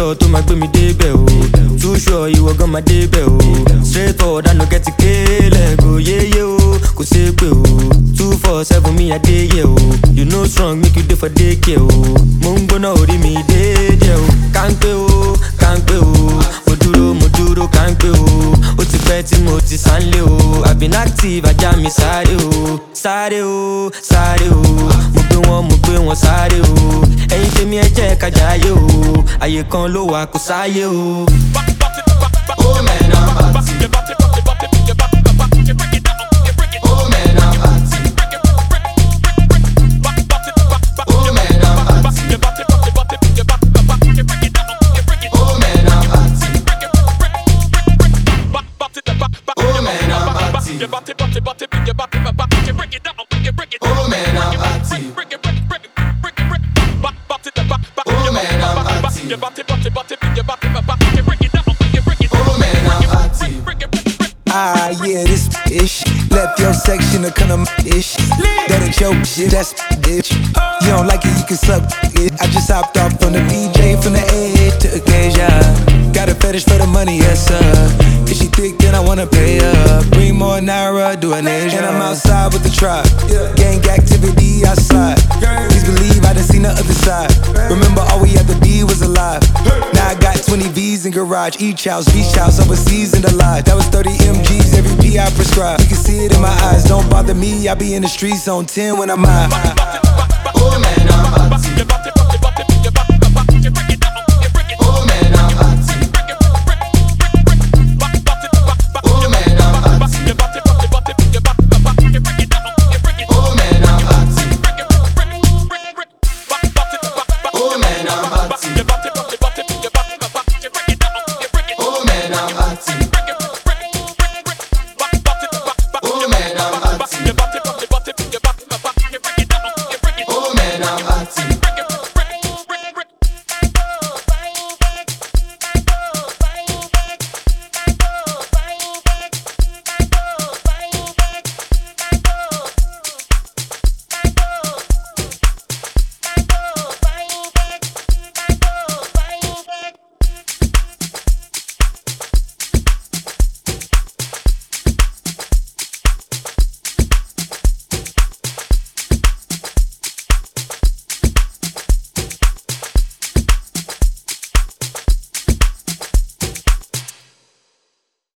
gbé mi o. Too sure ìwọ gan máa débẹ̀ o. Straight forward get to kéèlẹ̀ go yéyé o kò ṣeé pé o. Two four seven mi àdéyẹ o. You know strong make you dey for daycare o. Mo ń gbóná orí mi déédéé o. Kánpé o kánpé o. Mo dúró mo dúró kánpé o. Ó ti pẹ́ tí mo ti sánlé o. I been active ajá mi sáré o. Sáré o sáré o. Mo gbé wọn mo gbé wọn sáré o ẹ̀yin tèmi ẹ jẹ́ ká jayé o àyè kan ló wà kó sáyé o. Oh man, I'm party. Oh man, I'm party. I'm party. Oh man, I'm party. Ah, yeah, this ish. Left your section to come ish. That ain't your shit, that's bitch. You don't like it, you can suck it. I just hopped off from the BJ from the edge to occasion. Got a fetish for the money, yes sir. If she thick, then I wanna pay her. Bring more Naira, do an Asian. And I'm outside with the tribe. Gang activity outside. Garage, each house, beach house, overseas and alive. That was 30 MGs, every P I prescribe. You can see it in my eyes, don't bother me. I be in the streets on 10 when I'm high.